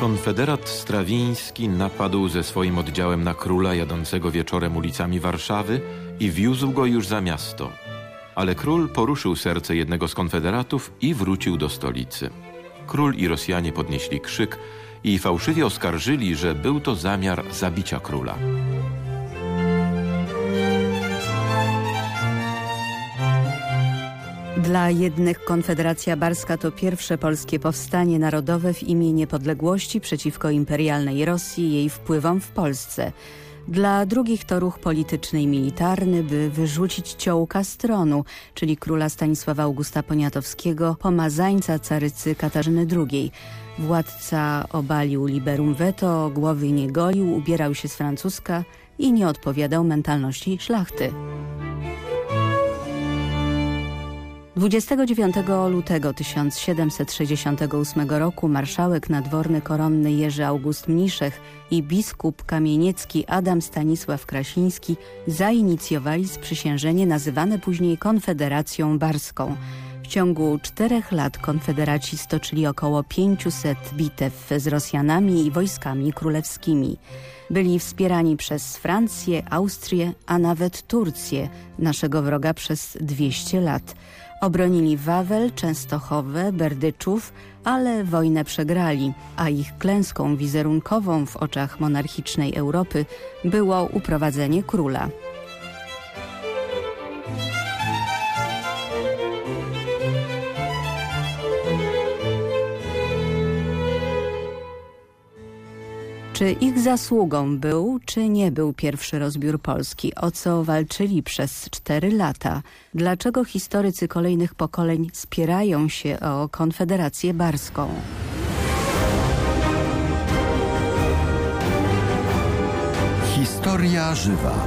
Konfederat Strawiński napadł ze swoim oddziałem na króla jadącego wieczorem ulicami Warszawy i wiózł go już za miasto. Ale król poruszył serce jednego z konfederatów i wrócił do stolicy. Król i Rosjanie podnieśli krzyk i fałszywie oskarżyli, że był to zamiar zabicia króla. Dla jednych Konfederacja Barska to pierwsze polskie powstanie narodowe w imię niepodległości przeciwko imperialnej Rosji i jej wpływom w Polsce. Dla drugich to ruch polityczny i militarny, by wyrzucić ciołka z tronu, czyli króla Stanisława Augusta Poniatowskiego, pomazańca carycy Katarzyny II. Władca obalił liberum veto, głowy nie golił, ubierał się z francuska i nie odpowiadał mentalności szlachty. 29 lutego 1768 roku marszałek nadworny koronny Jerzy August Mniszech i biskup kamieniecki Adam Stanisław Krasiński zainicjowali sprzysiężenie nazywane później Konfederacją Barską. W ciągu czterech lat konfederaci stoczyli około 500 bitew z Rosjanami i wojskami królewskimi. Byli wspierani przez Francję, Austrię, a nawet Turcję, naszego wroga przez 200 lat. Obronili Wawel, Częstochowę, Berdyczów, ale wojnę przegrali, a ich klęską wizerunkową w oczach monarchicznej Europy było uprowadzenie króla. Czy ich zasługą był, czy nie był pierwszy rozbiór Polski? O co walczyli przez cztery lata? Dlaczego historycy kolejnych pokoleń spierają się o Konfederację Barską? Historia żywa.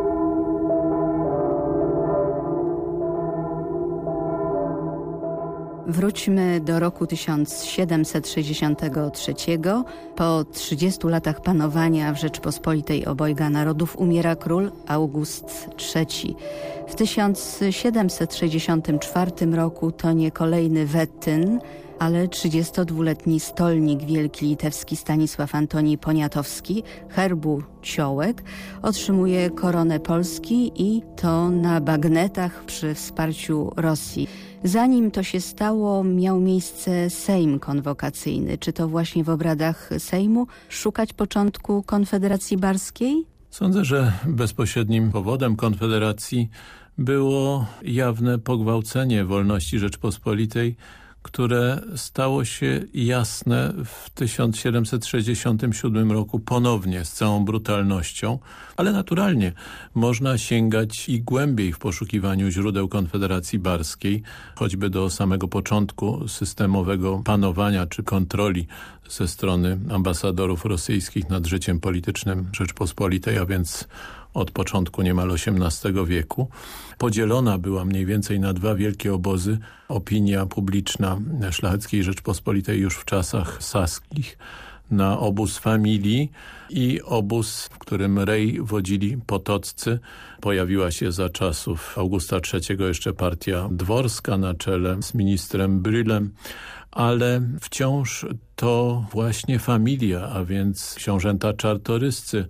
Wróćmy do roku 1763. Po 30 latach panowania w Rzeczpospolitej obojga narodów umiera król August III. W 1764 roku tonie kolejny Wetyn, ale 32-letni stolnik wielki litewski Stanisław Antoni Poniatowski, herbu Ciołek, otrzymuje koronę Polski i to na bagnetach przy wsparciu Rosji. Zanim to się stało, miał miejsce Sejm konwokacyjny. Czy to właśnie w obradach Sejmu szukać początku Konfederacji Barskiej? Sądzę, że bezpośrednim powodem Konfederacji było jawne pogwałcenie wolności Rzeczpospolitej które stało się jasne w 1767 roku ponownie z całą brutalnością, ale naturalnie można sięgać i głębiej w poszukiwaniu źródeł Konfederacji Barskiej, choćby do samego początku systemowego panowania czy kontroli ze strony ambasadorów rosyjskich nad życiem politycznym Rzeczpospolitej, a więc od początku niemal XVIII wieku. Podzielona była mniej więcej na dwa wielkie obozy opinia publiczna Szlacheckiej Rzeczpospolitej już w czasach saskich na obóz familii i obóz, w którym rej wodzili potoccy. Pojawiła się za czasów Augusta III jeszcze partia dworska na czele z ministrem Brylem, ale wciąż to właśnie familia, a więc książęta czartoryscy,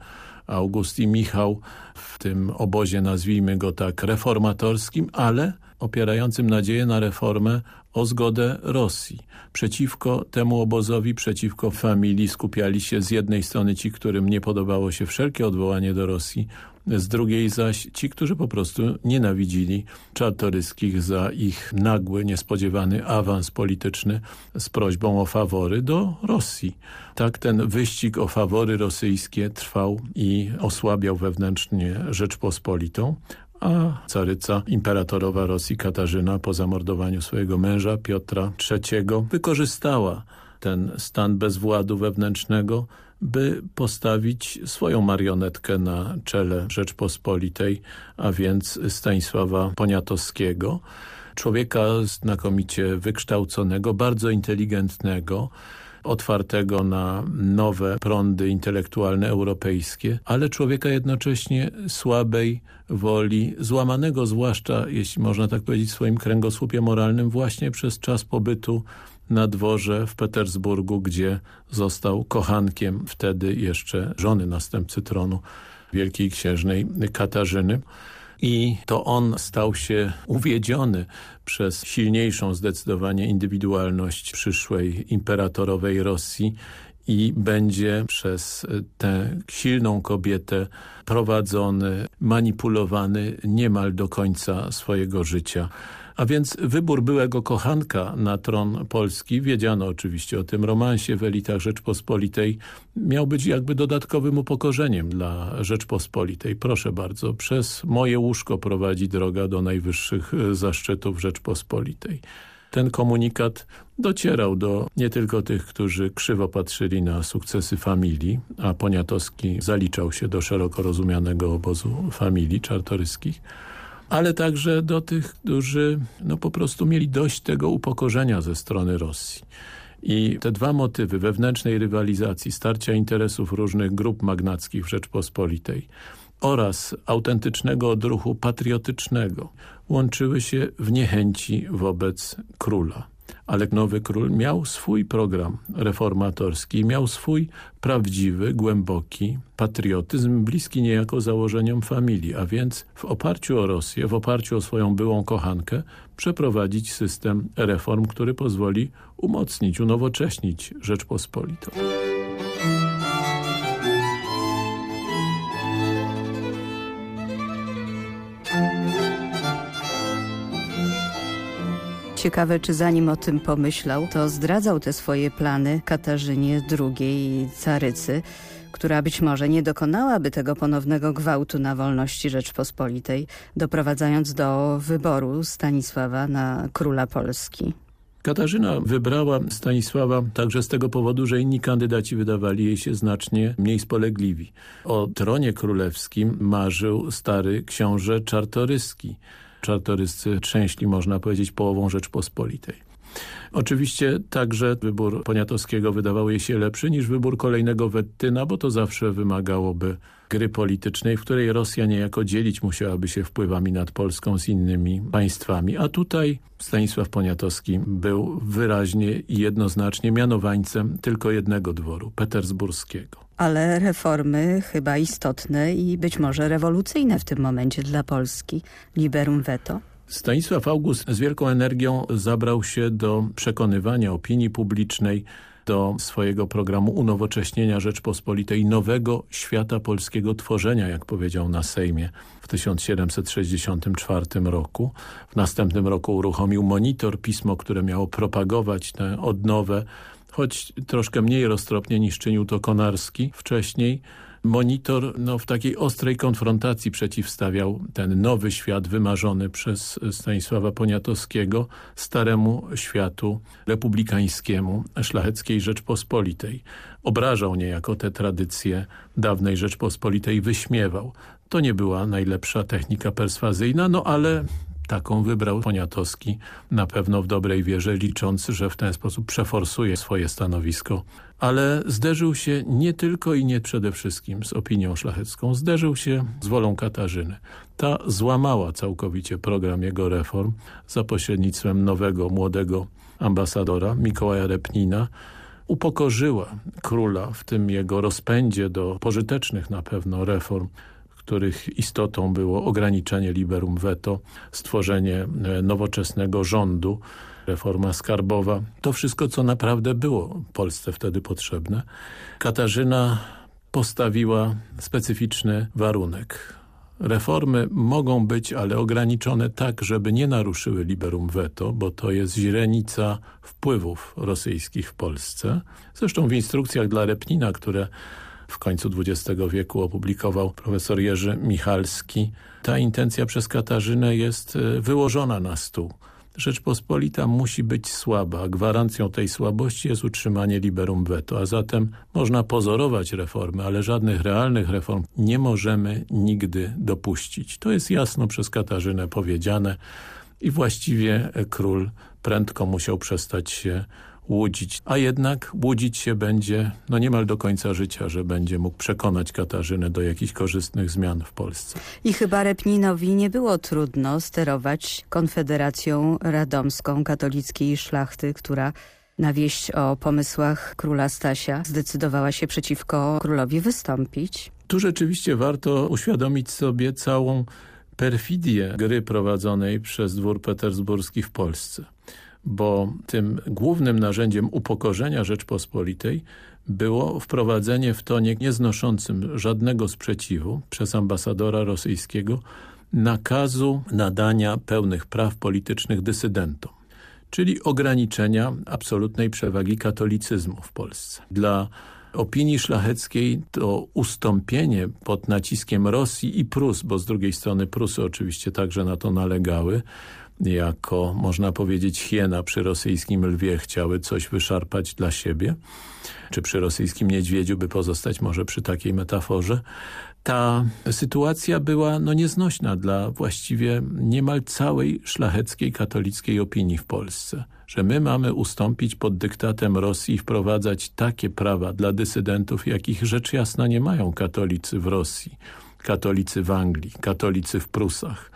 August i Michał w tym obozie, nazwijmy go tak, reformatorskim, ale opierającym nadzieję na reformę o zgodę Rosji. Przeciwko temu obozowi, przeciwko familii skupiali się z jednej strony ci, którym nie podobało się wszelkie odwołanie do Rosji, z drugiej zaś ci, którzy po prostu nienawidzili czartoryskich za ich nagły, niespodziewany awans polityczny z prośbą o fawory do Rosji. Tak ten wyścig o fawory rosyjskie trwał i osłabiał wewnętrznie Rzeczpospolitą, a caryca imperatorowa Rosji Katarzyna po zamordowaniu swojego męża Piotra III wykorzystała ten stan bezwładu wewnętrznego, by postawić swoją marionetkę na czele Rzeczpospolitej, a więc Stanisława Poniatowskiego, człowieka znakomicie wykształconego, bardzo inteligentnego, otwartego na nowe prądy intelektualne europejskie, ale człowieka jednocześnie słabej woli, złamanego zwłaszcza, jeśli można tak powiedzieć, w swoim kręgosłupie moralnym właśnie przez czas pobytu na dworze w Petersburgu, gdzie został kochankiem wtedy jeszcze żony następcy tronu wielkiej księżnej Katarzyny. I to on stał się uwiedziony przez silniejszą zdecydowanie indywidualność przyszłej imperatorowej Rosji i będzie przez tę silną kobietę prowadzony, manipulowany niemal do końca swojego życia. A więc wybór byłego kochanka na tron Polski, wiedziano oczywiście o tym romansie w elitach Rzeczpospolitej, miał być jakby dodatkowym upokorzeniem dla Rzeczpospolitej. Proszę bardzo, przez moje łóżko prowadzi droga do najwyższych e, zaszczytów Rzeczpospolitej. Ten komunikat docierał do nie tylko tych, którzy krzywo patrzyli na sukcesy familii, a Poniatowski zaliczał się do szeroko rozumianego obozu familii czartoryskich, ale także do tych, którzy no, po prostu mieli dość tego upokorzenia ze strony Rosji. I te dwa motywy wewnętrznej rywalizacji, starcia interesów różnych grup magnackich w Rzeczpospolitej oraz autentycznego odruchu patriotycznego łączyły się w niechęci wobec króla ale nowy król miał swój program reformatorski, miał swój prawdziwy, głęboki patriotyzm, bliski niejako założeniom familii, a więc w oparciu o Rosję, w oparciu o swoją byłą kochankę, przeprowadzić system reform, który pozwoli umocnić, unowocześnić Rzeczpospolitą. Ciekawe, czy zanim o tym pomyślał, to zdradzał te swoje plany Katarzynie II carycy, która być może nie dokonałaby tego ponownego gwałtu na wolności Rzeczpospolitej, doprowadzając do wyboru Stanisława na króla Polski. Katarzyna wybrała Stanisława także z tego powodu, że inni kandydaci wydawali jej się znacznie mniej spolegliwi. O tronie królewskim marzył stary książę Czartoryski, czartoryscy trzęśli, można powiedzieć, połową Rzeczpospolitej. Oczywiście także wybór Poniatowskiego wydawał jej się lepszy niż wybór kolejnego Wettyna, bo to zawsze wymagałoby gry politycznej, w której Rosja niejako dzielić musiałaby się wpływami nad Polską z innymi państwami. A tutaj Stanisław Poniatowski był wyraźnie i jednoznacznie mianowańcem tylko jednego dworu, petersburskiego. Ale reformy chyba istotne i być może rewolucyjne w tym momencie dla Polski. Liberum veto. Stanisław August z wielką energią zabrał się do przekonywania opinii publicznej, do swojego programu unowocześnienia Rzeczpospolitej nowego świata polskiego tworzenia, jak powiedział na Sejmie w 1764 roku. W następnym roku uruchomił Monitor, pismo, które miało propagować tę odnowę, choć troszkę mniej roztropnie niż czynił to Konarski wcześniej. Monitor no, w takiej ostrej konfrontacji przeciwstawiał ten nowy świat wymarzony przez Stanisława Poniatowskiego staremu światu republikańskiemu szlacheckiej Rzeczpospolitej. Obrażał niejako te tradycje dawnej Rzeczpospolitej, wyśmiewał. To nie była najlepsza technika perswazyjna, no ale taką wybrał Poniatowski, na pewno w dobrej wierze, licząc, że w ten sposób przeforsuje swoje stanowisko. Ale zderzył się nie tylko i nie przede wszystkim z opinią szlachecką, zderzył się z wolą Katarzyny. Ta złamała całkowicie program jego reform za pośrednictwem nowego, młodego ambasadora Mikołaja Repnina, upokorzyła króla w tym jego rozpędzie do pożytecznych na pewno reform których istotą było ograniczenie liberum veto, stworzenie e, nowoczesnego rządu, reforma skarbowa. To wszystko, co naprawdę było Polsce wtedy potrzebne. Katarzyna postawiła specyficzny warunek. Reformy mogą być, ale ograniczone tak, żeby nie naruszyły liberum veto, bo to jest źrenica wpływów rosyjskich w Polsce. Zresztą w instrukcjach dla Repnina, które w końcu XX wieku opublikował profesor Jerzy Michalski. Ta intencja przez Katarzynę jest e, wyłożona na stół. Rzeczpospolita musi być słaba. Gwarancją tej słabości jest utrzymanie liberum veto, a zatem można pozorować reformy, ale żadnych realnych reform nie możemy nigdy dopuścić. To jest jasno przez Katarzynę powiedziane i właściwie król prędko musiał przestać się łudzić. A jednak łudzić się będzie no niemal do końca życia, że będzie mógł przekonać Katarzynę do jakichś korzystnych zmian w Polsce. I chyba Repninowi nie było trudno sterować Konfederacją Radomską katolickiej szlachty, która na wieść o pomysłach króla Stasia zdecydowała się przeciwko królowi wystąpić. Tu rzeczywiście warto uświadomić sobie całą perfidię gry prowadzonej przez dwór petersburski w Polsce. Bo tym głównym narzędziem upokorzenia Rzeczpospolitej było wprowadzenie w tonie nieznoszącym żadnego sprzeciwu przez ambasadora rosyjskiego nakazu nadania pełnych praw politycznych dysydentom czyli ograniczenia absolutnej przewagi katolicyzmu w Polsce. Dla opinii szlacheckiej to ustąpienie pod naciskiem Rosji i Prus, bo z drugiej strony Prusy oczywiście także na to nalegały, jako można powiedzieć hiena przy rosyjskim lwie chciały coś wyszarpać dla siebie, czy przy rosyjskim niedźwiedziu by pozostać może przy takiej metaforze, ta sytuacja była no, nieznośna dla właściwie niemal całej szlacheckiej katolickiej opinii w Polsce. Że my mamy ustąpić pod dyktatem Rosji i wprowadzać takie prawa dla dysydentów, jakich rzecz jasna nie mają katolicy w Rosji, katolicy w Anglii, katolicy w Prusach,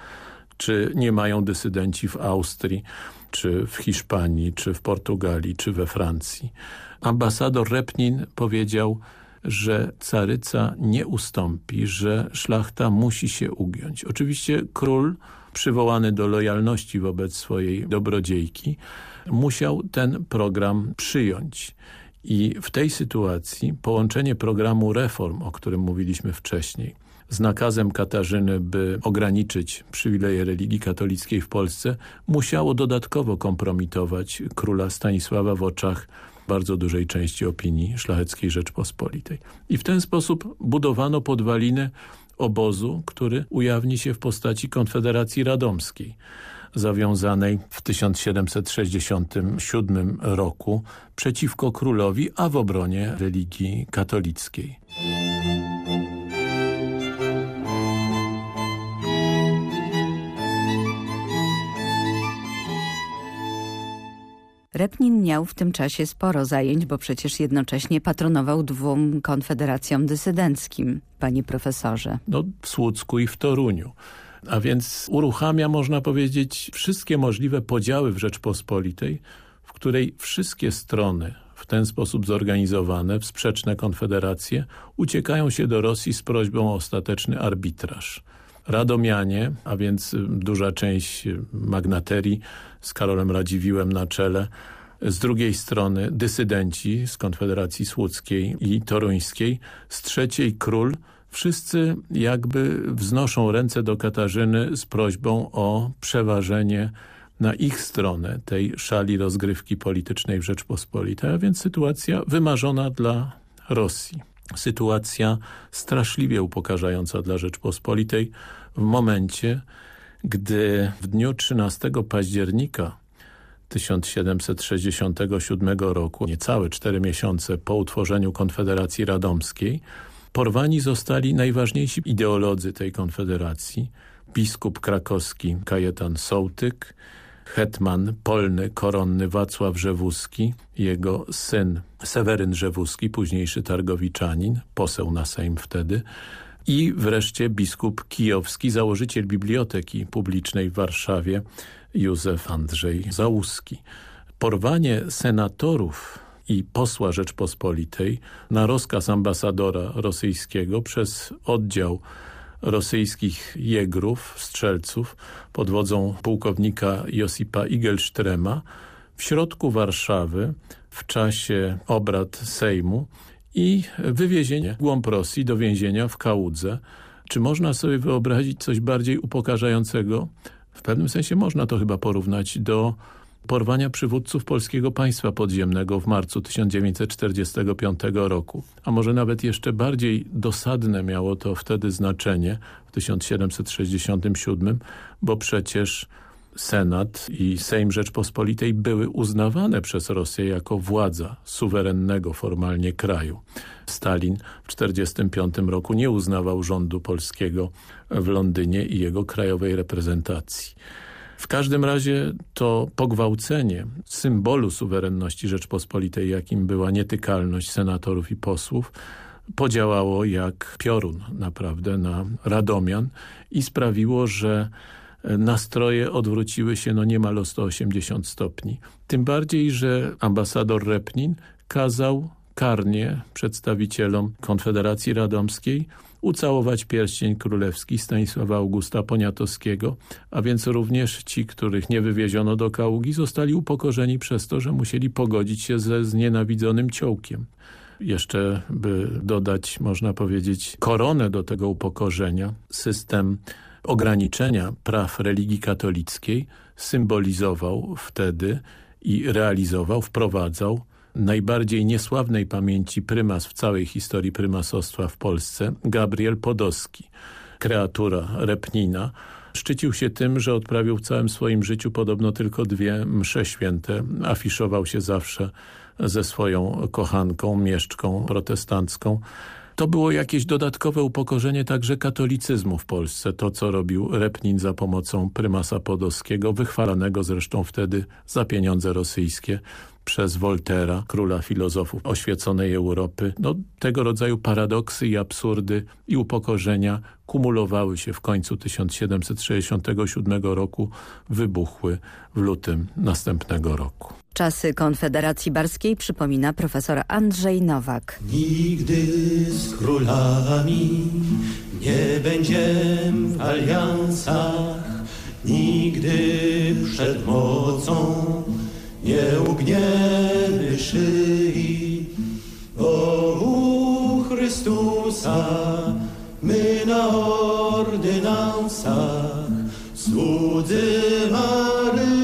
czy nie mają dysydenci w Austrii, czy w Hiszpanii, czy w Portugalii, czy we Francji. Ambasador Repnin powiedział że caryca nie ustąpi, że szlachta musi się ugiąć. Oczywiście król, przywołany do lojalności wobec swojej dobrodziejki, musiał ten program przyjąć. I w tej sytuacji połączenie programu reform, o którym mówiliśmy wcześniej, z nakazem Katarzyny, by ograniczyć przywileje religii katolickiej w Polsce, musiało dodatkowo kompromitować króla Stanisława w oczach bardzo dużej części opinii szlacheckiej Rzeczpospolitej. I w ten sposób budowano podwaliny obozu, który ujawni się w postaci Konfederacji Radomskiej zawiązanej w 1767 roku przeciwko królowi, a w obronie religii katolickiej. Repnin miał w tym czasie sporo zajęć, bo przecież jednocześnie patronował dwóm konfederacjom dysydenckim, panie profesorze. No, w Słucku i w Toruniu. A więc uruchamia, można powiedzieć, wszystkie możliwe podziały w Rzeczpospolitej, w której wszystkie strony w ten sposób zorganizowane, w sprzeczne konfederacje, uciekają się do Rosji z prośbą o ostateczny arbitraż. Radomianie, a więc duża część magnaterii. Z Karolem Radziwiłem na czele, z drugiej strony dysydenci z Konfederacji Słudzkiej i Toruńskiej, z trzeciej król, wszyscy jakby wznoszą ręce do Katarzyny z prośbą o przeważenie na ich stronę tej szali rozgrywki politycznej w Rzeczpospolitej, a więc sytuacja wymarzona dla Rosji sytuacja straszliwie upokarzająca dla Rzeczpospolitej w momencie, gdy w dniu 13 października 1767 roku, niecałe cztery miesiące po utworzeniu Konfederacji Radomskiej, porwani zostali najważniejsi ideolodzy tej konfederacji, biskup krakowski Kajetan Sołtyk, hetman polny, koronny Wacław Rzewuski, jego syn Seweryn Rzewuski, późniejszy targowiczanin, poseł na Sejm wtedy, i wreszcie biskup kijowski, założyciel biblioteki publicznej w Warszawie, Józef Andrzej Załuski. Porwanie senatorów i posła Rzeczpospolitej na rozkaz ambasadora rosyjskiego przez oddział rosyjskich jegrów, strzelców pod wodzą pułkownika Josipa Igelsztrema w środku Warszawy w czasie obrad Sejmu i wywiezienie głąb Rosji do więzienia w Kałudze. Czy można sobie wyobrazić coś bardziej upokarzającego? W pewnym sensie można to chyba porównać do porwania przywódców polskiego państwa podziemnego w marcu 1945 roku. A może nawet jeszcze bardziej dosadne miało to wtedy znaczenie w 1767, bo przecież Senat i Sejm Rzeczpospolitej były uznawane przez Rosję jako władza suwerennego formalnie kraju. Stalin w 1945 roku nie uznawał rządu polskiego w Londynie i jego krajowej reprezentacji. W każdym razie to pogwałcenie symbolu suwerenności Rzeczpospolitej, jakim była nietykalność senatorów i posłów, podziałało jak piorun naprawdę na Radomian i sprawiło, że nastroje odwróciły się no niemal o 180 stopni. Tym bardziej, że ambasador Repnin kazał karnie przedstawicielom Konfederacji Radomskiej ucałować pierścień królewski Stanisława Augusta Poniatowskiego, a więc również ci, których nie wywieziono do Kaługi, zostali upokorzeni przez to, że musieli pogodzić się ze znienawidzonym ciołkiem. Jeszcze by dodać, można powiedzieć, koronę do tego upokorzenia, system ograniczenia praw religii katolickiej symbolizował wtedy i realizował, wprowadzał najbardziej niesławnej pamięci prymas w całej historii prymasostwa w Polsce, Gabriel Podowski, kreatura Repnina, szczycił się tym, że odprawił w całym swoim życiu podobno tylko dwie msze święte. Afiszował się zawsze ze swoją kochanką, mieszczką protestancką. To było jakieś dodatkowe upokorzenie także katolicyzmu w Polsce. To, co robił Repnin za pomocą prymasa Podowskiego, wychwalanego zresztą wtedy za pieniądze rosyjskie przez Woltera, króla filozofów oświeconej Europy. No, tego rodzaju paradoksy i absurdy i upokorzenia kumulowały się w końcu 1767 roku, wybuchły w lutym następnego roku. Czasy Konfederacji Barskiej przypomina profesor Andrzej Nowak. Nigdy z królami nie będziemy w aliansach, nigdy przed mocą nie ugniemy szyi. O Chrystusa my na ordynansach słudzy Maryi.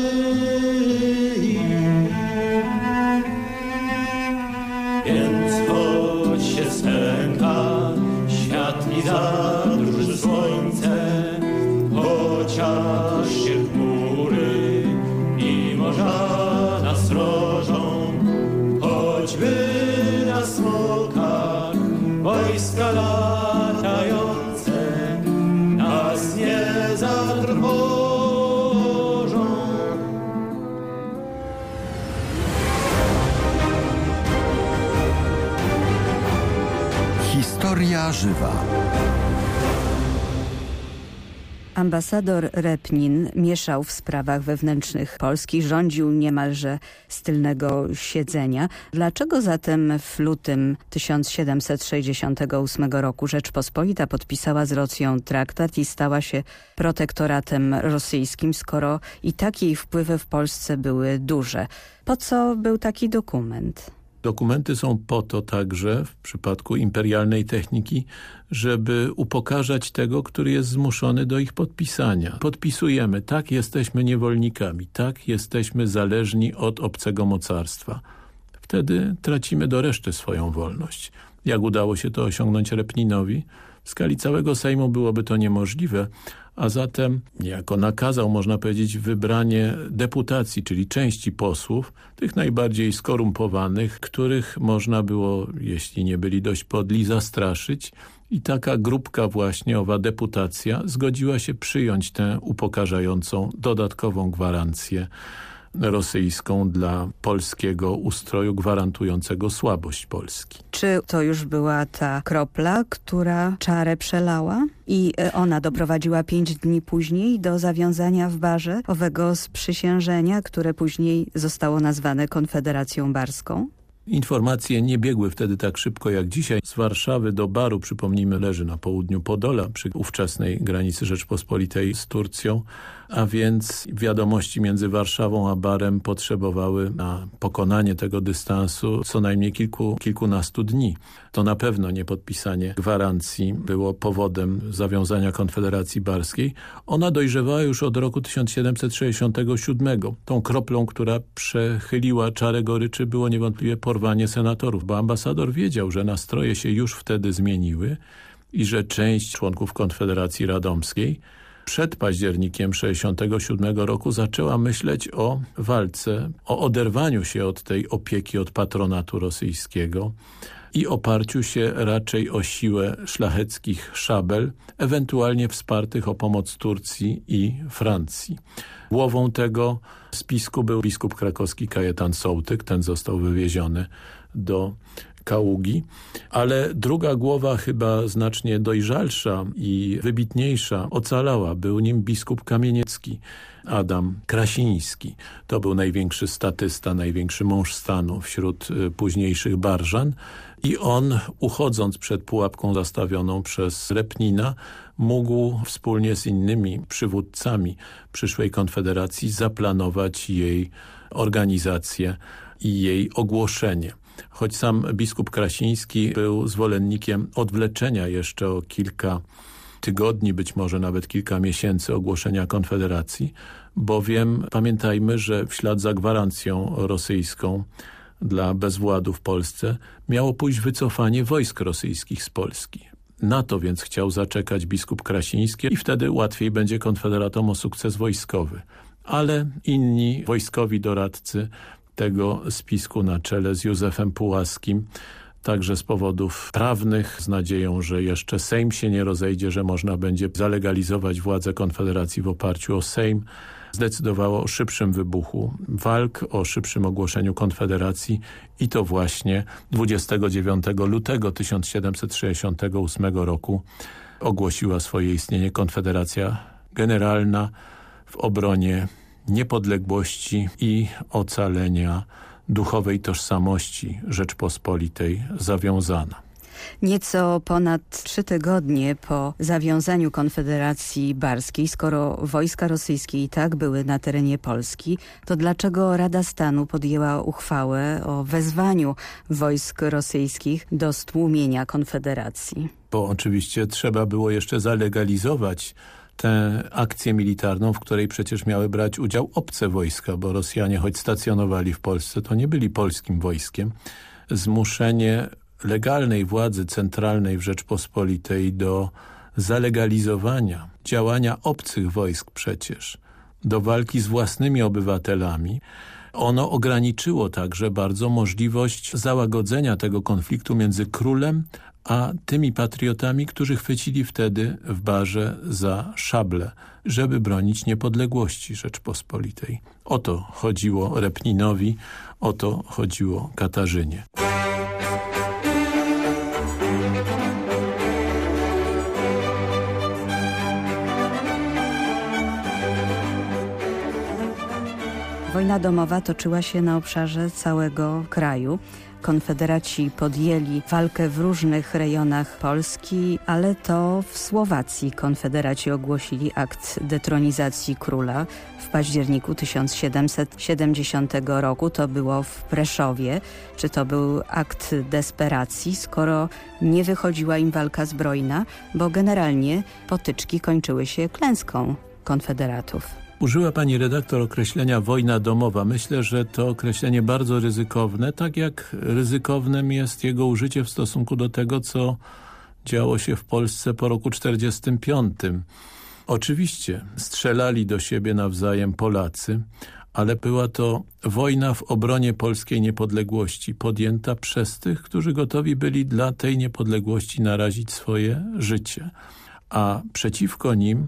Żywa. Ambasador Repnin mieszał w sprawach wewnętrznych Polski, rządził niemalże z tylnego siedzenia. Dlaczego zatem w lutym 1768 roku Rzeczpospolita podpisała z Rosją traktat i stała się protektoratem rosyjskim, skoro i tak jej wpływy w Polsce były duże? Po co był taki dokument? Dokumenty są po to także, w przypadku imperialnej techniki, żeby upokarzać tego, który jest zmuszony do ich podpisania. Podpisujemy, tak jesteśmy niewolnikami, tak jesteśmy zależni od obcego mocarstwa. Wtedy tracimy do reszty swoją wolność. Jak udało się to osiągnąć Repninowi? W skali całego Sejmu byłoby to niemożliwe, a zatem niejako nakazał, można powiedzieć, wybranie deputacji, czyli części posłów, tych najbardziej skorumpowanych, których można było, jeśli nie byli dość podli, zastraszyć. I taka grupka właśnie, owa deputacja, zgodziła się przyjąć tę upokarzającą dodatkową gwarancję rosyjską dla polskiego ustroju gwarantującego słabość Polski. Czy to już była ta kropla, która czarę przelała? I ona doprowadziła pięć dni później do zawiązania w barze owego sprzysiężenia, które później zostało nazwane Konfederacją Barską? Informacje nie biegły wtedy tak szybko jak dzisiaj. Z Warszawy do Baru, przypomnijmy, leży na południu Podola, przy ówczesnej granicy Rzeczpospolitej z Turcją, a więc wiadomości między Warszawą a Barem potrzebowały na pokonanie tego dystansu co najmniej kilku, kilkunastu dni. To na pewno nie podpisanie gwarancji było powodem zawiązania Konfederacji Barskiej. Ona dojrzewała już od roku 1767. Tą kroplą, która przechyliła czarę goryczy było niewątpliwie porwanie senatorów, bo ambasador wiedział, że nastroje się już wtedy zmieniły i że część członków Konfederacji Radomskiej przed październikiem 67 roku zaczęła myśleć o walce, o oderwaniu się od tej opieki, od patronatu rosyjskiego i oparciu się raczej o siłę szlacheckich szabel, ewentualnie wspartych o pomoc Turcji i Francji. Głową tego spisku był biskup krakowski Kajetan Sołtyk, ten został wywieziony do Kaługi, ale druga głowa chyba znacznie dojrzalsza i wybitniejsza ocalała. Był nim biskup kamieniecki, Adam Krasiński. To był największy statysta, największy mąż stanu wśród y, późniejszych Barżan i on, uchodząc przed pułapką zastawioną przez Repnina, mógł wspólnie z innymi przywódcami przyszłej konfederacji zaplanować jej organizację i jej ogłoszenie. Choć sam biskup Krasiński był zwolennikiem odwleczenia jeszcze o kilka tygodni, być może nawet kilka miesięcy ogłoszenia Konfederacji, bowiem pamiętajmy, że w ślad za gwarancją rosyjską dla bezwładu w Polsce miało pójść wycofanie wojsk rosyjskich z Polski. Na to więc chciał zaczekać biskup Krasiński i wtedy łatwiej będzie konfederatom o sukces wojskowy. Ale inni wojskowi doradcy tego spisku na czele z Józefem Pułaskim, także z powodów prawnych, z nadzieją, że jeszcze Sejm się nie rozejdzie, że można będzie zalegalizować władzę Konfederacji w oparciu o Sejm, zdecydowało o szybszym wybuchu walk, o szybszym ogłoszeniu Konfederacji i to właśnie 29 lutego 1768 roku ogłosiła swoje istnienie Konfederacja Generalna w obronie niepodległości i ocalenia duchowej tożsamości Rzeczpospolitej zawiązana. Nieco ponad trzy tygodnie po zawiązaniu Konfederacji Barskiej, skoro wojska rosyjskie i tak były na terenie Polski, to dlaczego Rada Stanu podjęła uchwałę o wezwaniu wojsk rosyjskich do stłumienia Konfederacji? Bo oczywiście trzeba było jeszcze zalegalizować tę akcję militarną, w której przecież miały brać udział obce wojska, bo Rosjanie, choć stacjonowali w Polsce, to nie byli polskim wojskiem. Zmuszenie legalnej władzy centralnej w Rzeczpospolitej do zalegalizowania działania obcych wojsk przecież, do walki z własnymi obywatelami, ono ograniczyło także bardzo możliwość załagodzenia tego konfliktu między królem a tymi patriotami, którzy chwycili wtedy w barze za szable, żeby bronić niepodległości Rzeczpospolitej. O to chodziło Repninowi, o to chodziło Katarzynie. Wojna domowa toczyła się na obszarze całego kraju. Konfederaci podjęli walkę w różnych rejonach Polski, ale to w Słowacji konfederaci ogłosili akt detronizacji króla w październiku 1770 roku. To było w Preszowie. Czy to był akt desperacji, skoro nie wychodziła im walka zbrojna, bo generalnie potyczki kończyły się klęską konfederatów. Użyła pani redaktor określenia wojna domowa. Myślę, że to określenie bardzo ryzykowne, tak jak ryzykownym jest jego użycie w stosunku do tego, co działo się w Polsce po roku 45. Oczywiście strzelali do siebie nawzajem Polacy, ale była to wojna w obronie polskiej niepodległości, podjęta przez tych, którzy gotowi byli dla tej niepodległości narazić swoje życie. A przeciwko nim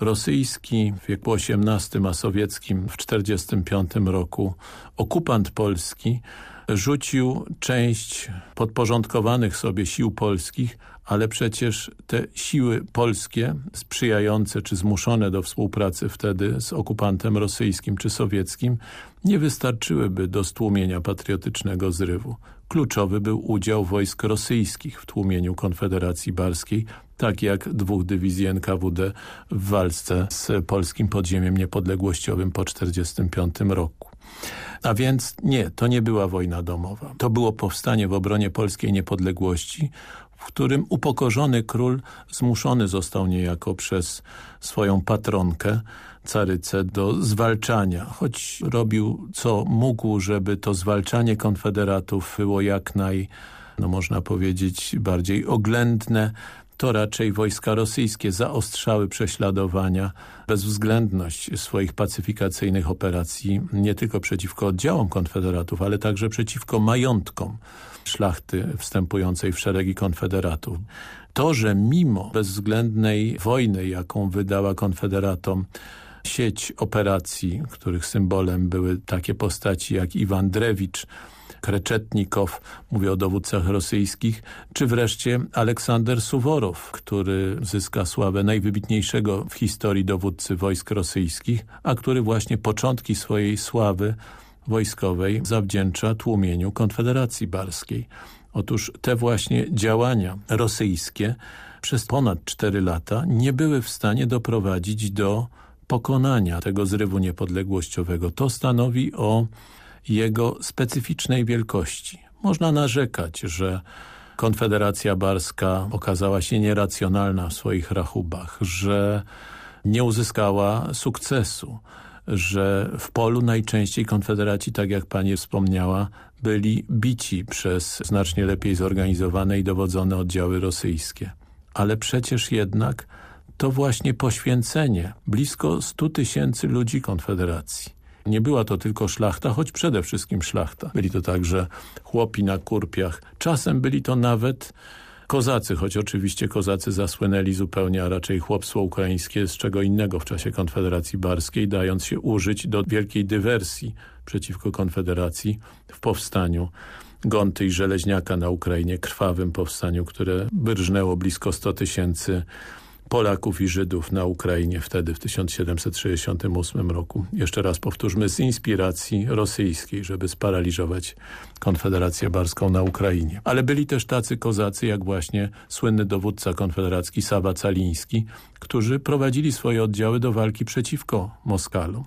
rosyjski w wieku XVIII, a sowieckim w 1945 roku okupant polski rzucił część podporządkowanych sobie sił polskich, ale przecież te siły polskie sprzyjające czy zmuszone do współpracy wtedy z okupantem rosyjskim czy sowieckim nie wystarczyłyby do stłumienia patriotycznego zrywu. Kluczowy był udział wojsk rosyjskich w tłumieniu Konfederacji Barskiej, tak jak dwóch dywizji NKWD w walce z polskim podziemiem niepodległościowym po 1945 roku. A więc nie, to nie była wojna domowa. To było powstanie w obronie polskiej niepodległości, w którym upokorzony król zmuszony został niejako przez swoją patronkę, carycę, do zwalczania, choć robił co mógł, żeby to zwalczanie konfederatów było jak naj, no można powiedzieć, bardziej oględne, to raczej wojska rosyjskie zaostrzały prześladowania, bezwzględność swoich pacyfikacyjnych operacji nie tylko przeciwko oddziałom konfederatów, ale także przeciwko majątkom szlachty wstępującej w szeregi konfederatów. To, że mimo bezwzględnej wojny, jaką wydała konfederatom sieć operacji, których symbolem były takie postaci jak Iwan Drewicz, Kreczetnikow, mówię o dowódcach rosyjskich, czy wreszcie Aleksander Suworow, który zyska sławę najwybitniejszego w historii dowódcy wojsk rosyjskich, a który właśnie początki swojej sławy wojskowej zawdzięcza tłumieniu Konfederacji Barskiej. Otóż te właśnie działania rosyjskie przez ponad cztery lata nie były w stanie doprowadzić do pokonania tego zrywu niepodległościowego. To stanowi o jego specyficznej wielkości. Można narzekać, że Konfederacja Barska okazała się nieracjonalna w swoich rachubach, że nie uzyskała sukcesu, że w polu najczęściej konfederaci, tak jak pani wspomniała, byli bici przez znacznie lepiej zorganizowane i dowodzone oddziały rosyjskie. Ale przecież jednak to właśnie poświęcenie blisko 100 tysięcy ludzi Konfederacji. Nie była to tylko szlachta, choć przede wszystkim szlachta. Byli to także chłopi na kurpiach. Czasem byli to nawet kozacy, choć oczywiście kozacy zasłynęli zupełnie, a raczej chłopstwo ukraińskie z czego innego w czasie Konfederacji Barskiej, dając się użyć do wielkiej dywersji przeciwko Konfederacji w powstaniu Gonty i Żeleźniaka na Ukrainie, krwawym powstaniu, które wyrżnęło blisko 100 tysięcy Polaków i Żydów na Ukrainie wtedy w 1768 roku. Jeszcze raz powtórzmy, z inspiracji rosyjskiej, żeby sparaliżować Konfederację Barską na Ukrainie. Ale byli też tacy kozacy, jak właśnie słynny dowódca konfederacki Sawa Caliński, którzy prowadzili swoje oddziały do walki przeciwko Moskalom.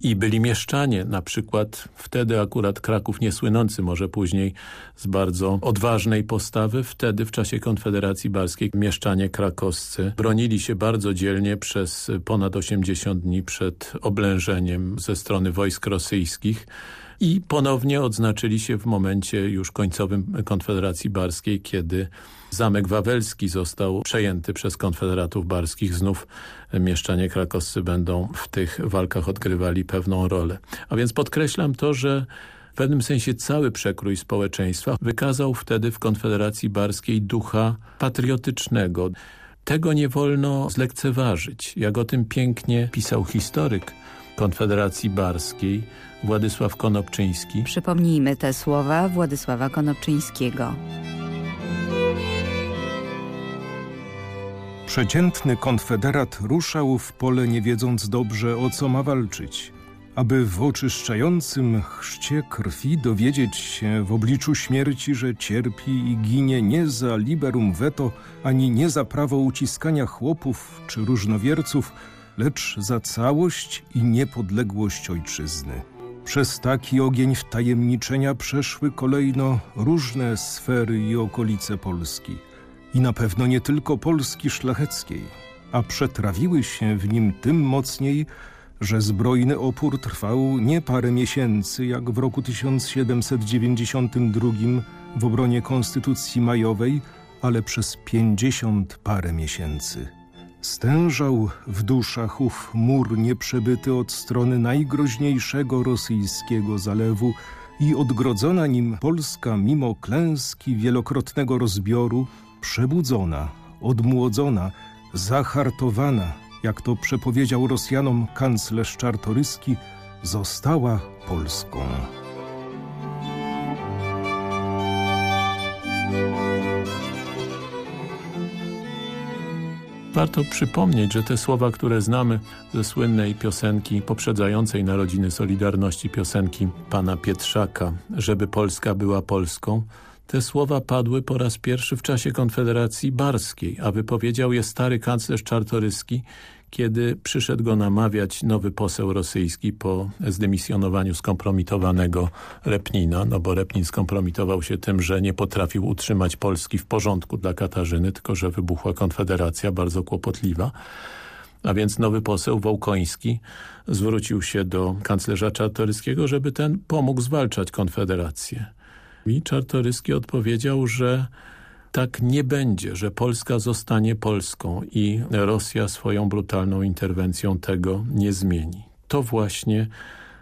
I byli mieszczanie, na przykład wtedy akurat Kraków niesłynący może później z bardzo odważnej postawy. Wtedy w czasie Konfederacji Barskiej mieszczanie krakowscy bronili się bardzo dzielnie przez ponad 80 dni przed oblężeniem ze strony wojsk rosyjskich i ponownie odznaczyli się w momencie już końcowym Konfederacji Barskiej, kiedy Zamek Wawelski został przejęty przez konfederatów barskich. Znów mieszczanie krakowscy będą w tych walkach odgrywali pewną rolę. A więc podkreślam to, że w pewnym sensie cały przekrój społeczeństwa wykazał wtedy w Konfederacji Barskiej ducha patriotycznego. Tego nie wolno zlekceważyć. Jak o tym pięknie pisał historyk Konfederacji Barskiej Władysław Konopczyński. Przypomnijmy te słowa Władysława Konopczyńskiego. Przeciętny konfederat ruszał w pole nie wiedząc dobrze o co ma walczyć. Aby w oczyszczającym chrzcie krwi dowiedzieć się w obliczu śmierci, że cierpi i ginie nie za liberum veto, ani nie za prawo uciskania chłopów czy różnowierców, lecz za całość i niepodległość ojczyzny. Przez taki ogień wtajemniczenia przeszły kolejno różne sfery i okolice Polski. I na pewno nie tylko Polski szlacheckiej, a przetrawiły się w nim tym mocniej, że zbrojny opór trwał nie parę miesięcy, jak w roku 1792 w obronie Konstytucji Majowej, ale przez pięćdziesiąt parę miesięcy. Stężał w duszach ów mur nieprzebyty od strony najgroźniejszego rosyjskiego zalewu i odgrodzona nim Polska mimo klęski wielokrotnego rozbioru, przebudzona, odmłodzona, zahartowana, jak to przepowiedział Rosjanom kanclerz Czartoryski, została Polską. Warto przypomnieć, że te słowa, które znamy ze słynnej piosenki poprzedzającej narodziny Solidarności, piosenki pana Pietrzaka, żeby Polska była Polską, te słowa padły po raz pierwszy w czasie Konfederacji Barskiej, a wypowiedział je stary kanclerz Czartoryski, kiedy przyszedł go namawiać nowy poseł rosyjski po zdemisjonowaniu skompromitowanego Repnina, no bo Repnin skompromitował się tym, że nie potrafił utrzymać Polski w porządku dla Katarzyny, tylko że wybuchła konfederacja bardzo kłopotliwa. A więc nowy poseł Wołkoński zwrócił się do kanclerza Czartoryskiego, żeby ten pomógł zwalczać konfederację. I Czartoryski odpowiedział, że tak nie będzie, że Polska zostanie Polską i Rosja swoją brutalną interwencją tego nie zmieni. To właśnie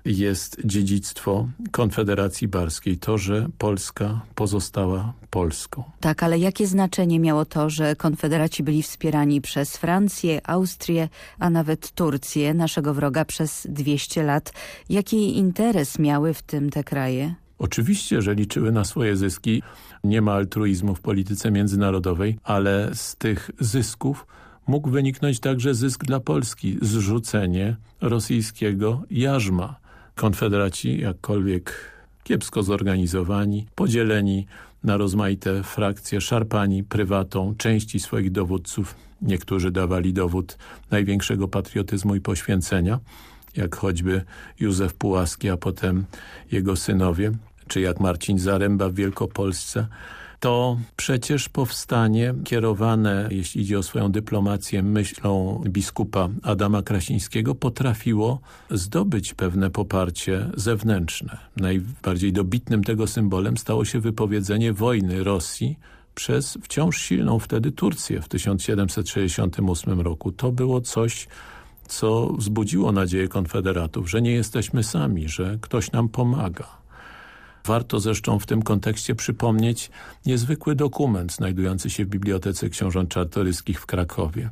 jest dziedzictwo Konfederacji Barskiej, to, że Polska pozostała Polską. Tak, ale jakie znaczenie miało to, że konfederaci byli wspierani przez Francję, Austrię, a nawet Turcję, naszego wroga przez 200 lat? Jaki interes miały w tym te kraje? Oczywiście, że liczyły na swoje zyski. Nie ma altruizmu w polityce międzynarodowej, ale z tych zysków mógł wyniknąć także zysk dla Polski, zrzucenie rosyjskiego jarzma. Konfederaci, jakkolwiek kiepsko zorganizowani, podzieleni na rozmaite frakcje, szarpani prywatą części swoich dowódców. Niektórzy dawali dowód największego patriotyzmu i poświęcenia, jak choćby Józef Pułaski, a potem jego synowie, czy jak Marcin Zaręba w Wielkopolsce, to przecież powstanie kierowane, jeśli idzie o swoją dyplomację, myślą biskupa Adama Krasińskiego, potrafiło zdobyć pewne poparcie zewnętrzne. Najbardziej dobitnym tego symbolem stało się wypowiedzenie wojny Rosji przez wciąż silną wtedy Turcję w 1768 roku. To było coś, co wzbudziło nadzieję konfederatów, że nie jesteśmy sami, że ktoś nam pomaga. Warto zresztą w tym kontekście przypomnieć niezwykły dokument znajdujący się w Bibliotece Książąt Czartoryskich w Krakowie.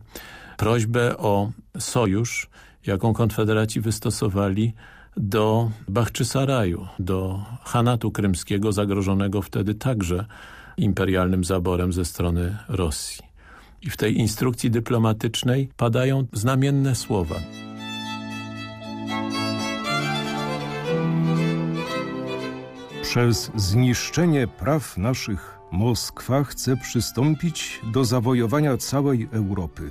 Prośbę o sojusz, jaką konfederaci wystosowali do Bachczysaraju, do Hanatu Krymskiego, zagrożonego wtedy także imperialnym zaborem ze strony Rosji. I w tej instrukcji dyplomatycznej padają znamienne słowa. Przez zniszczenie praw naszych Moskwa chce przystąpić do zawojowania całej Europy.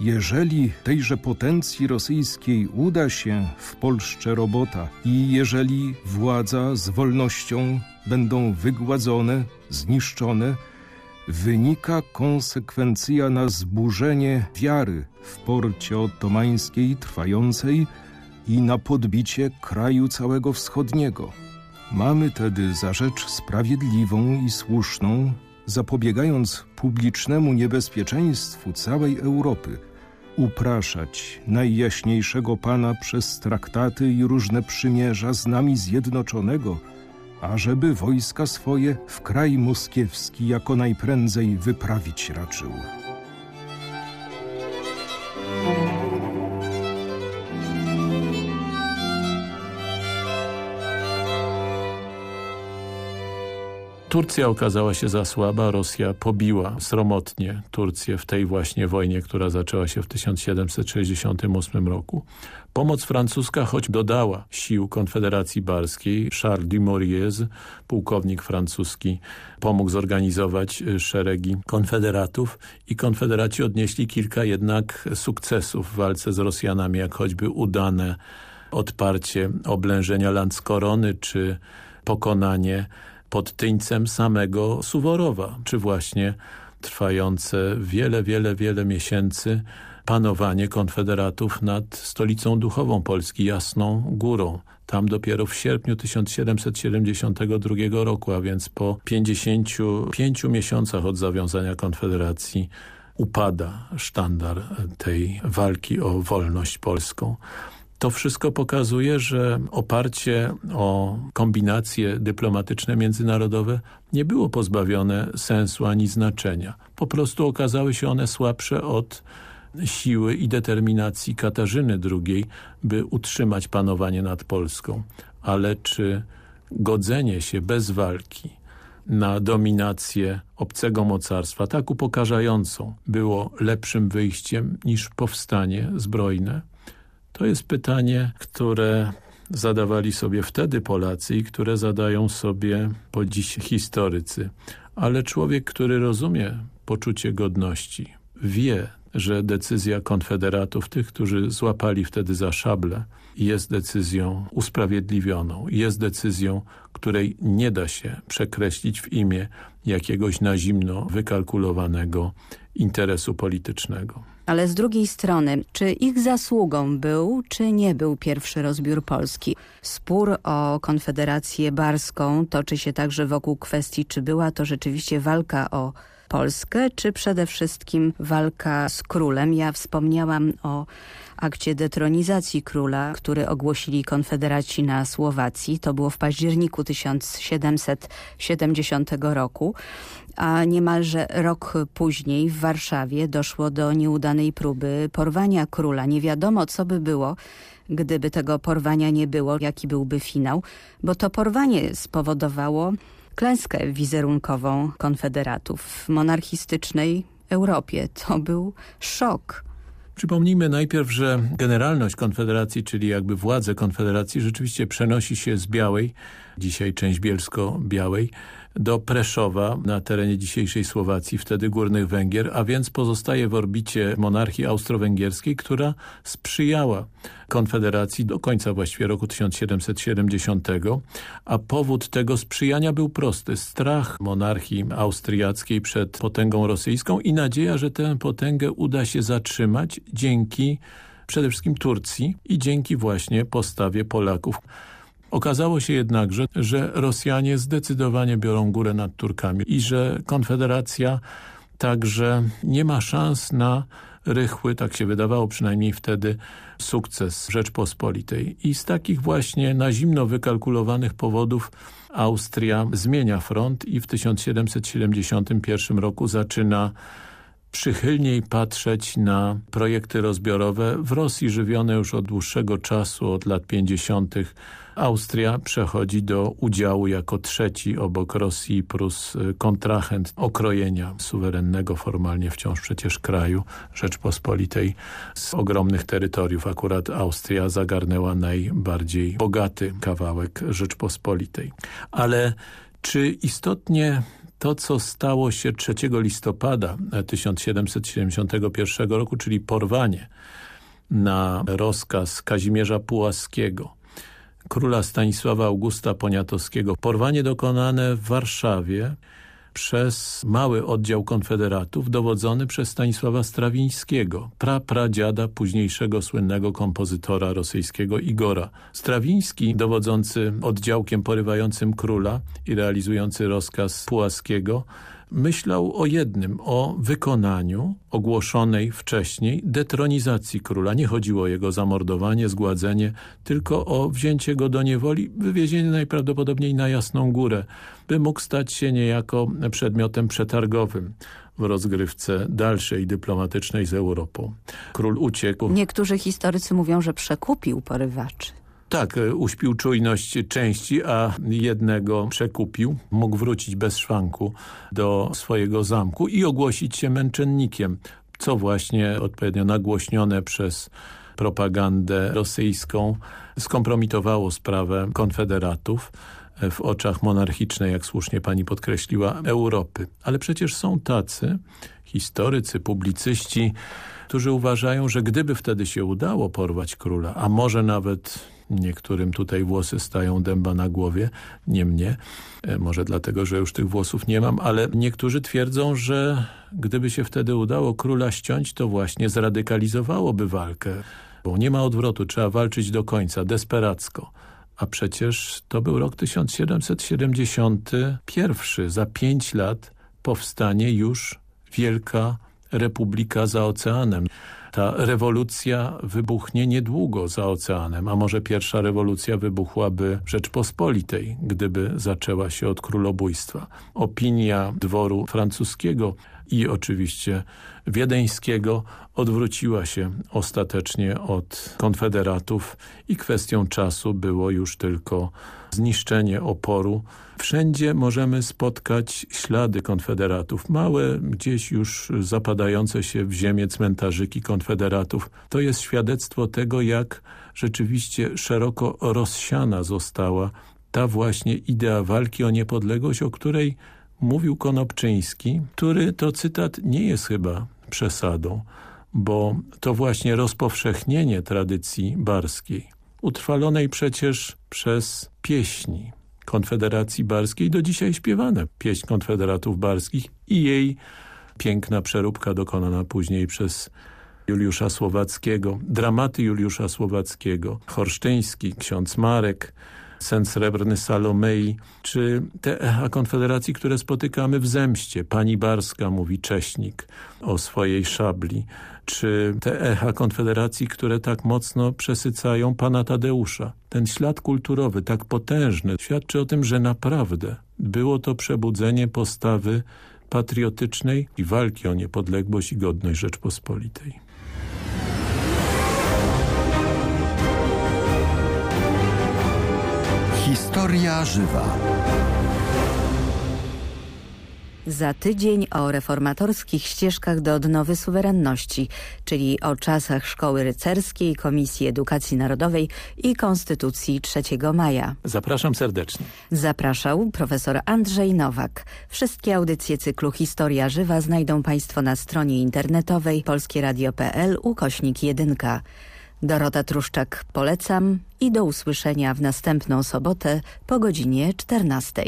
Jeżeli tejże potencji rosyjskiej uda się w Polsce robota i jeżeli władza z wolnością będą wygładzone, zniszczone, wynika konsekwencja na zburzenie wiary w porcie otomańskiej trwającej i na podbicie kraju całego wschodniego. Mamy tedy za rzecz sprawiedliwą i słuszną, zapobiegając publicznemu niebezpieczeństwu całej Europy, upraszać najjaśniejszego Pana przez traktaty i różne przymierza z nami zjednoczonego, ażeby wojska swoje w kraj moskiewski jako najprędzej wyprawić raczył. Turcja okazała się za słaba, Rosja pobiła sromotnie Turcję w tej właśnie wojnie, która zaczęła się w 1768 roku. Pomoc francuska, choć dodała sił Konfederacji Barskiej, Charles Dumouriez, pułkownik francuski, pomógł zorganizować szeregi konfederatów i konfederaci odnieśli kilka jednak sukcesów w walce z Rosjanami, jak choćby udane odparcie oblężenia Landskorony czy pokonanie pod tyńcem samego Suworowa, czy właśnie trwające wiele, wiele, wiele miesięcy panowanie konfederatów nad stolicą duchową Polski, Jasną Górą. Tam dopiero w sierpniu 1772 roku, a więc po 55 miesiącach od zawiązania konfederacji upada sztandar tej walki o wolność polską. To wszystko pokazuje, że oparcie o kombinacje dyplomatyczne międzynarodowe nie było pozbawione sensu ani znaczenia. Po prostu okazały się one słabsze od siły i determinacji Katarzyny II, by utrzymać panowanie nad Polską. Ale czy godzenie się bez walki na dominację obcego mocarstwa, tak upokarzającą, było lepszym wyjściem niż powstanie zbrojne? To jest pytanie, które zadawali sobie wtedy Polacy i które zadają sobie po dziś historycy. Ale człowiek, który rozumie poczucie godności, wie, że decyzja konfederatów, tych, którzy złapali wtedy za szable, jest decyzją usprawiedliwioną, jest decyzją, której nie da się przekreślić w imię jakiegoś na zimno wykalkulowanego interesu politycznego. Ale z drugiej strony, czy ich zasługą był, czy nie był pierwszy rozbiór Polski? Spór o Konfederację Barską toczy się także wokół kwestii, czy była to rzeczywiście walka o Polskę, czy przede wszystkim walka z królem? Ja wspomniałam o akcie detronizacji króla, który ogłosili konfederaci na Słowacji. To było w październiku 1770 roku a niemalże rok później w Warszawie doszło do nieudanej próby porwania króla. Nie wiadomo, co by było, gdyby tego porwania nie było, jaki byłby finał, bo to porwanie spowodowało klęskę wizerunkową konfederatów w monarchistycznej Europie. To był szok. Przypomnijmy najpierw, że generalność Konfederacji, czyli jakby władze Konfederacji rzeczywiście przenosi się z Białej, dzisiaj część Bielsko-Białej, do Preszowa na terenie dzisiejszej Słowacji, wtedy Górnych Węgier, a więc pozostaje w orbicie monarchii austro-węgierskiej, która sprzyjała Konfederacji do końca właściwie roku 1770, a powód tego sprzyjania był prosty. Strach monarchii austriackiej przed potęgą rosyjską i nadzieja, że tę potęgę uda się zatrzymać dzięki przede wszystkim Turcji i dzięki właśnie postawie Polaków. Okazało się jednakże, że Rosjanie zdecydowanie biorą górę nad Turkami i że Konfederacja także nie ma szans na rychły, tak się wydawało przynajmniej wtedy, sukces Rzeczpospolitej. I z takich właśnie na zimno wykalkulowanych powodów Austria zmienia front i w 1771 roku zaczyna przychylniej patrzeć na projekty rozbiorowe w Rosji żywione już od dłuższego czasu, od lat 50. Austria przechodzi do udziału jako trzeci obok Rosji i Prus y, kontrahent okrojenia suwerennego formalnie wciąż przecież kraju Rzeczpospolitej z ogromnych terytoriów. Akurat Austria zagarnęła najbardziej bogaty kawałek Rzeczpospolitej. Ale czy istotnie to, co stało się 3 listopada 1771 roku, czyli porwanie na rozkaz Kazimierza Pułaskiego, króla Stanisława Augusta Poniatowskiego. Porwanie dokonane w Warszawie przez mały oddział konfederatów dowodzony przez Stanisława Strawińskiego, prapradziada późniejszego słynnego kompozytora rosyjskiego Igora. Strawiński, dowodzący oddziałkiem porywającym króla i realizujący rozkaz Pułaskiego, myślał o jednym, o wykonaniu ogłoszonej wcześniej detronizacji króla. Nie chodziło o jego zamordowanie, zgładzenie, tylko o wzięcie go do niewoli, wywiezienie najprawdopodobniej na Jasną Górę, by mógł stać się niejako przedmiotem przetargowym w rozgrywce dalszej dyplomatycznej z Europą. Król uciekł. Niektórzy historycy mówią, że przekupił porywaczy. Tak, e, uśpił czujność części, a jednego przekupił. Mógł wrócić bez szwanku do swojego zamku i ogłosić się męczennikiem, co właśnie odpowiednio nagłośnione przez propagandę rosyjską skompromitowało sprawę konfederatów w oczach monarchicznej, jak słusznie pani podkreśliła, Europy. Ale przecież są tacy historycy, publicyści, którzy uważają, że gdyby wtedy się udało porwać króla, a może nawet Niektórym tutaj włosy stają dęba na głowie, nie mnie. E, może dlatego, że już tych włosów nie mam, ale niektórzy twierdzą, że gdyby się wtedy udało króla ściąć, to właśnie zradykalizowałoby walkę. Bo nie ma odwrotu, trzeba walczyć do końca, desperacko. A przecież to był rok 1771. Za pięć lat powstanie już Wielka Republika za oceanem. Ta rewolucja wybuchnie niedługo za oceanem, a może pierwsza rewolucja wybuchłaby Rzeczpospolitej, gdyby zaczęła się od królobójstwa. Opinia dworu francuskiego i oczywiście wiedeńskiego odwróciła się ostatecznie od konfederatów i kwestią czasu było już tylko zniszczenie oporu. Wszędzie możemy spotkać ślady konfederatów, małe, gdzieś już zapadające się w ziemię cmentarzyki konfederatów. To jest świadectwo tego, jak rzeczywiście szeroko rozsiana została ta właśnie idea walki o niepodległość, o której mówił Konopczyński, który to cytat nie jest chyba przesadą, bo to właśnie rozpowszechnienie tradycji barskiej, utrwalonej przecież przez pieśni Konfederacji Barskiej, do dzisiaj śpiewane pieśń Konfederatów Barskich i jej piękna przeróbka dokonana później przez Juliusza Słowackiego, dramaty Juliusza Słowackiego, Horsztyński, ksiądz Marek, sen srebrny Salomei, czy te echa Konfederacji, które spotykamy w Zemście. Pani Barska mówi Cześnik o swojej szabli, czy te echa Konfederacji, które tak mocno przesycają pana Tadeusza. Ten ślad kulturowy, tak potężny, świadczy o tym, że naprawdę było to przebudzenie postawy patriotycznej i walki o niepodległość i godność Rzeczpospolitej. Historia żywa. Za tydzień o reformatorskich ścieżkach do odnowy suwerenności, czyli o czasach Szkoły Rycerskiej, Komisji Edukacji Narodowej i Konstytucji 3 maja. Zapraszam serdecznie. Zapraszał profesor Andrzej Nowak. Wszystkie audycje cyklu Historia Żywa znajdą Państwo na stronie internetowej polskieradio.pl ukośnik 1. Dorota Truszczak polecam i do usłyszenia w następną sobotę po godzinie 14.